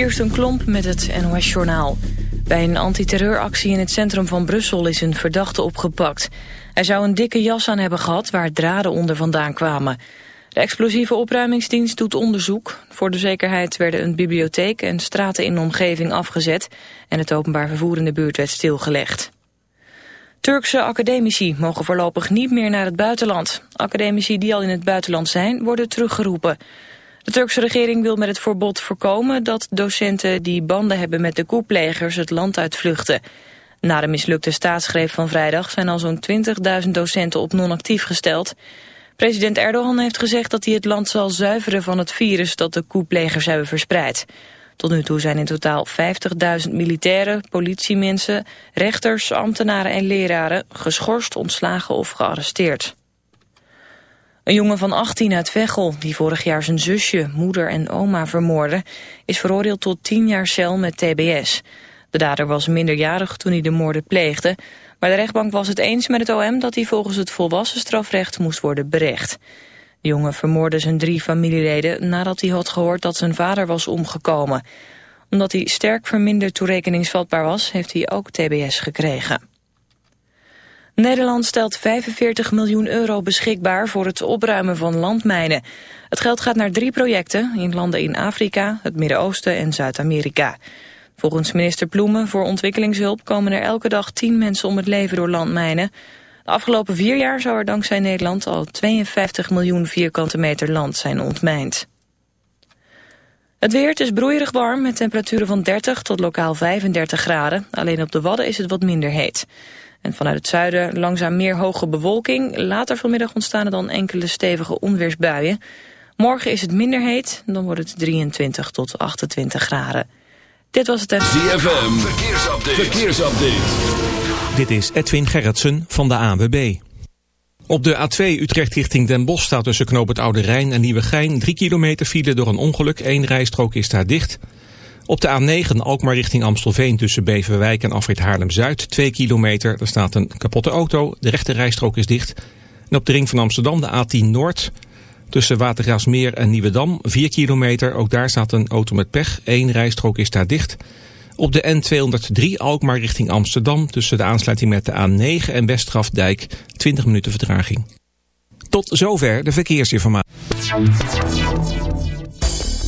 Kirsten Klomp met het NOS-journaal. Bij een antiterreuractie in het centrum van Brussel is een verdachte opgepakt. Hij zou een dikke jas aan hebben gehad waar draden onder vandaan kwamen. De explosieve opruimingsdienst doet onderzoek. Voor de zekerheid werden een bibliotheek en straten in de omgeving afgezet... en het openbaar vervoer in de buurt werd stilgelegd. Turkse academici mogen voorlopig niet meer naar het buitenland. Academici die al in het buitenland zijn, worden teruggeroepen. De Turkse regering wil met het verbod voorkomen dat docenten die banden hebben met de koeplegers het land uitvluchten. Na de mislukte staatsgreep van vrijdag zijn al zo'n 20.000 docenten op non-actief gesteld. President Erdogan heeft gezegd dat hij het land zal zuiveren van het virus dat de koeplegers hebben verspreid. Tot nu toe zijn in totaal 50.000 militairen, politiemensen, rechters, ambtenaren en leraren geschorst, ontslagen of gearresteerd. Een jongen van 18 uit Veghel, die vorig jaar zijn zusje, moeder en oma vermoordde, is veroordeeld tot 10 jaar cel met tbs. De dader was minderjarig toen hij de moorden pleegde, maar de rechtbank was het eens met het OM dat hij volgens het volwassen strafrecht moest worden berecht. De jongen vermoordde zijn drie familieleden nadat hij had gehoord dat zijn vader was omgekomen. Omdat hij sterk verminderd toerekeningsvatbaar was, heeft hij ook tbs gekregen. Nederland stelt 45 miljoen euro beschikbaar voor het opruimen van landmijnen. Het geld gaat naar drie projecten in landen in Afrika, het Midden-Oosten en Zuid-Amerika. Volgens minister Ploemen voor ontwikkelingshulp komen er elke dag 10 mensen om het leven door landmijnen. De afgelopen vier jaar zou er dankzij Nederland al 52 miljoen vierkante meter land zijn ontmijnd. Het weer, is broeierig warm met temperaturen van 30 tot lokaal 35 graden. Alleen op de Wadden is het wat minder heet. En vanuit het zuiden langzaam meer hoge bewolking. Later vanmiddag ontstaan er dan enkele stevige onweersbuien. Morgen is het minder heet, dan wordt het 23 tot 28 graden. Dit was het... ZFM, verkeersupdate. verkeersupdate. Dit is Edwin Gerritsen van de ANWB. Op de A2 Utrecht richting Den Bosch staat tussen Knoop het Oude Rijn en Nieuwegein... 3 kilometer file door een ongeluk. Eén rijstrook is daar dicht... Op de A9 Alkmaar richting Amstelveen tussen Beverwijk en Afrit Haarlem-Zuid. 2 kilometer, daar staat een kapotte auto. De rechte rijstrook is dicht. En op de ring van Amsterdam de A10 Noord. Tussen Watergraafsmeer en Nieuwedam. 4 kilometer, ook daar staat een auto met pech. Eén rijstrook is daar dicht. Op de N203 Alkmaar richting Amsterdam. Tussen de aansluiting met de A9 en Westgrafdijk. 20 minuten vertraging. Tot zover de verkeersinformatie.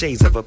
shades of a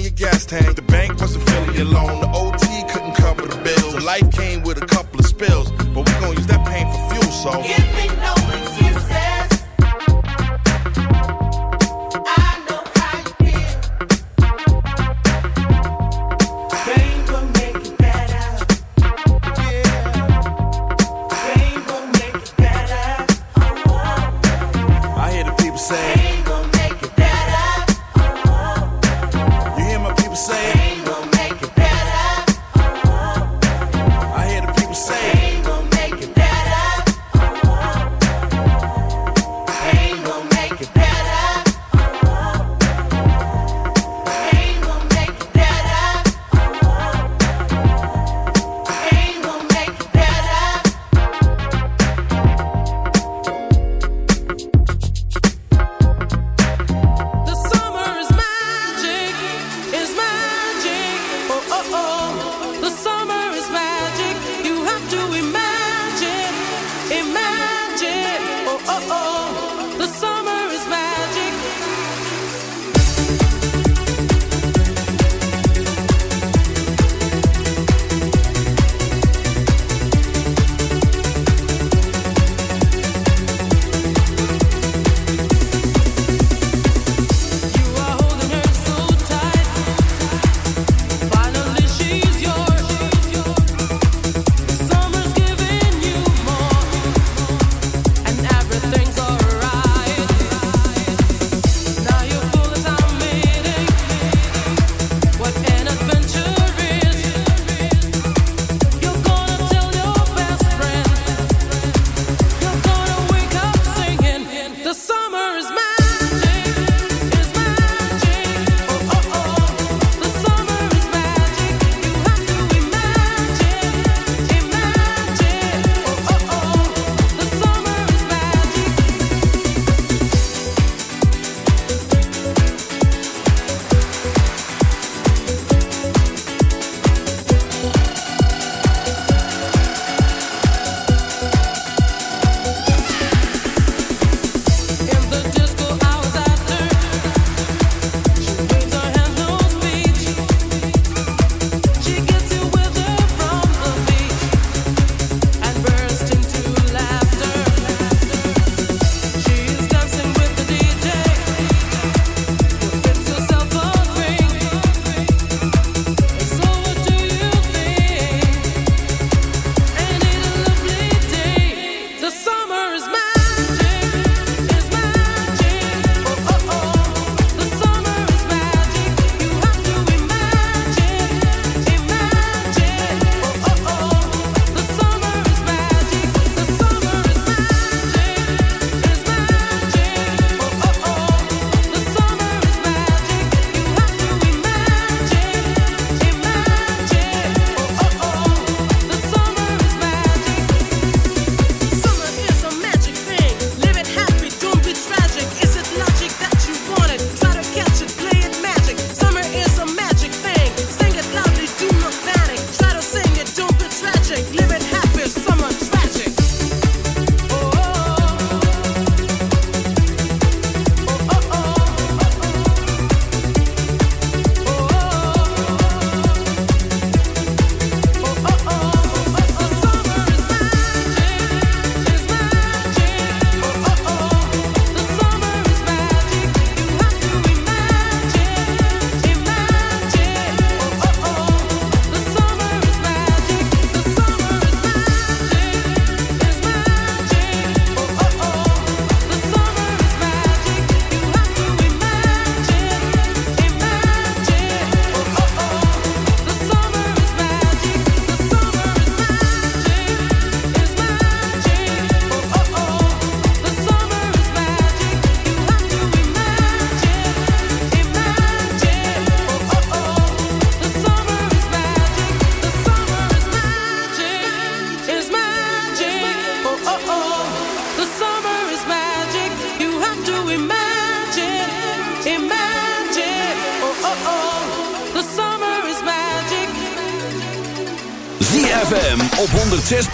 in your gas tank. The bank wasn't filling your loan. The OT couldn't cover the bills. So life came with a couple of spills, but we gon' use that pain for fuel. So give me no excuses.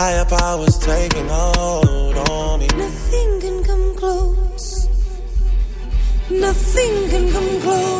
Higher powers taking hold on me. Nothing can come close. Nothing can come close.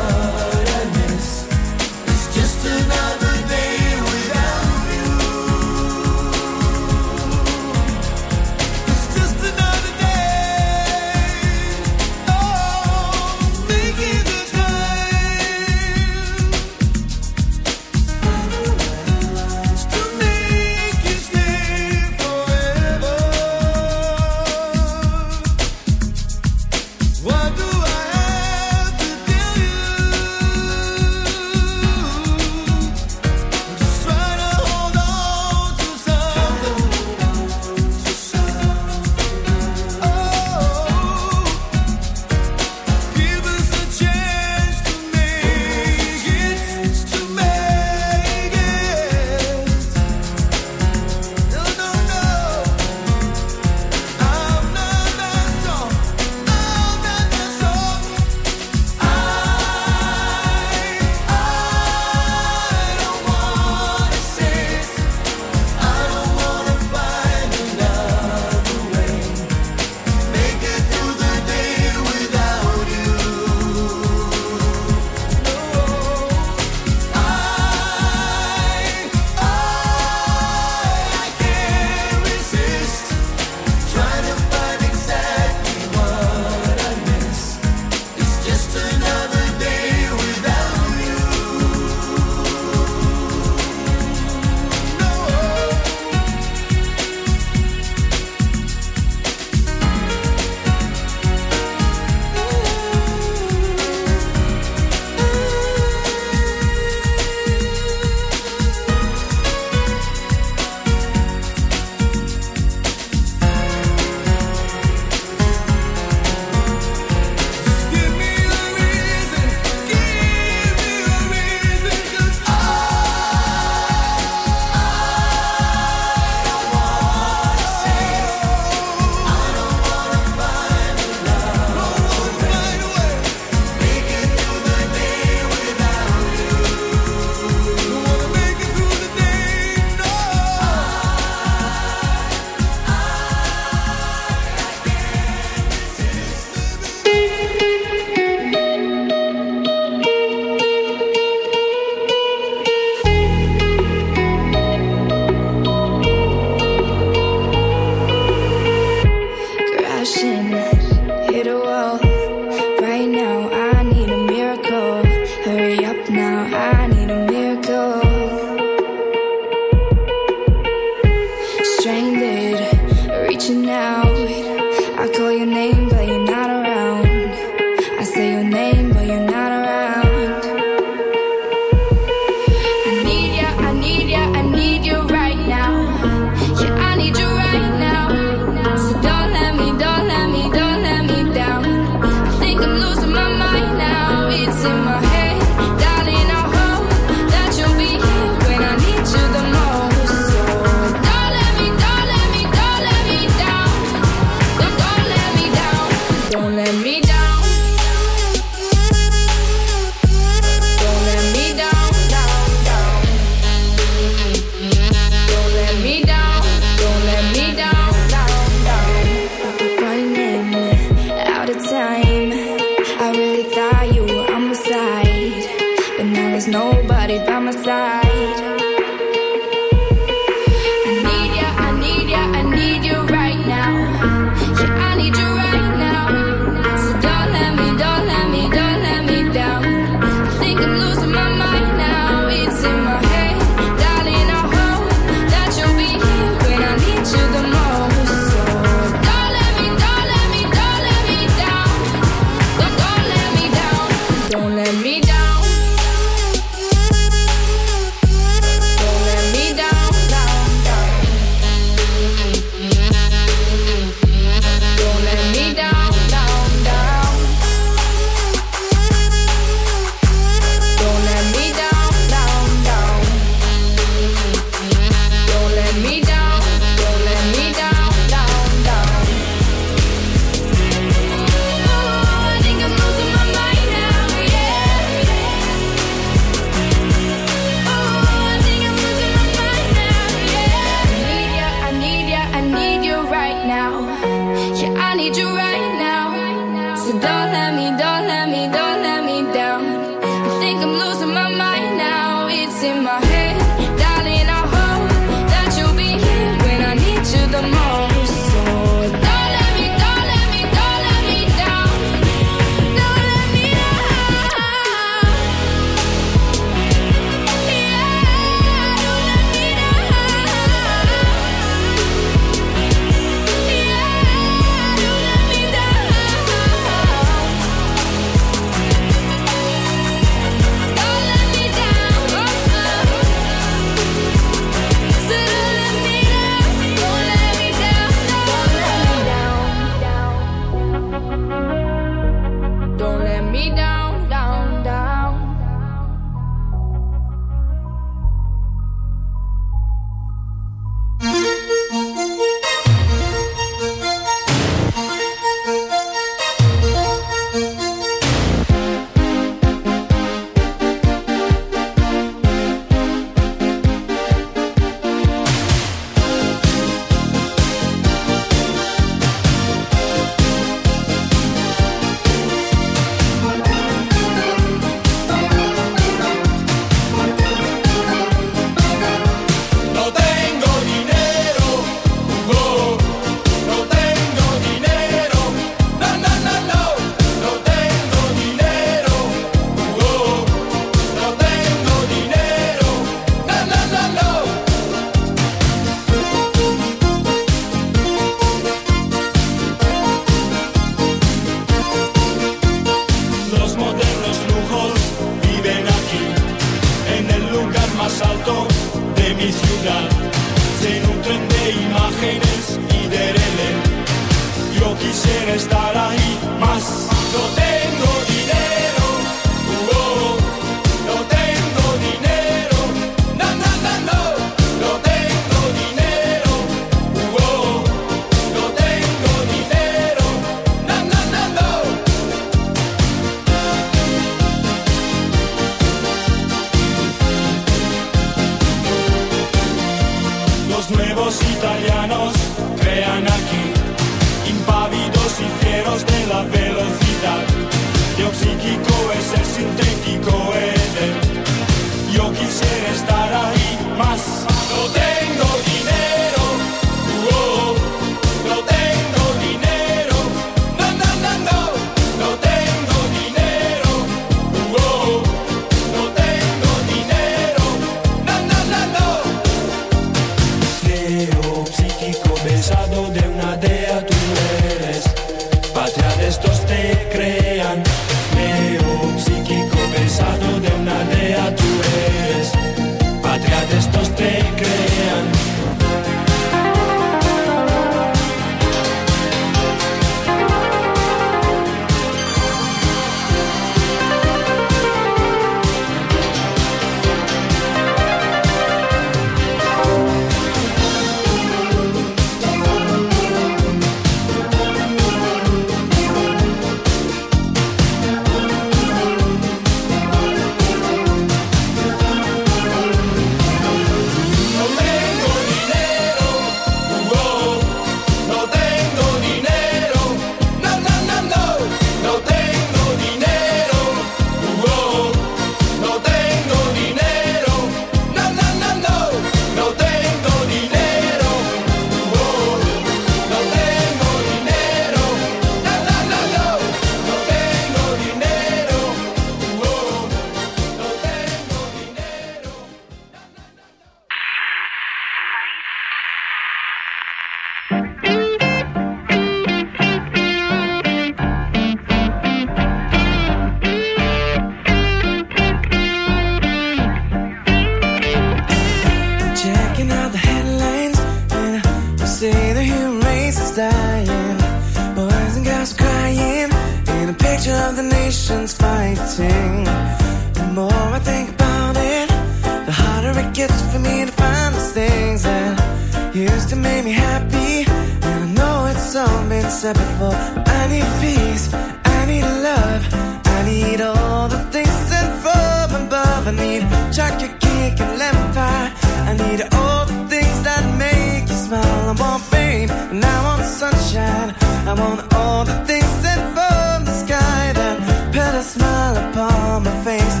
happy. And I know it's all been said before. I need peace, I need love, I need all the things sent from above. I need chocolate cake and lemon pie. I need all the things that make you smile. I want fame, and I want sunshine. I want all the things sent from the sky that put a smile upon my face.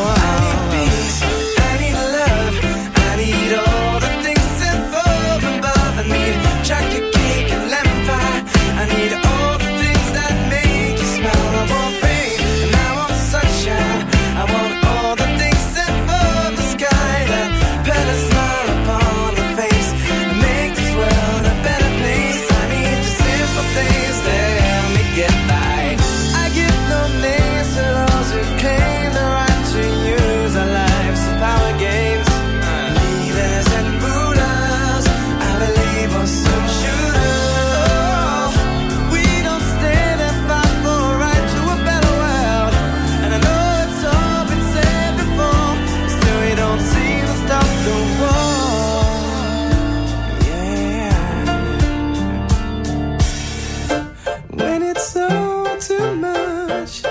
much.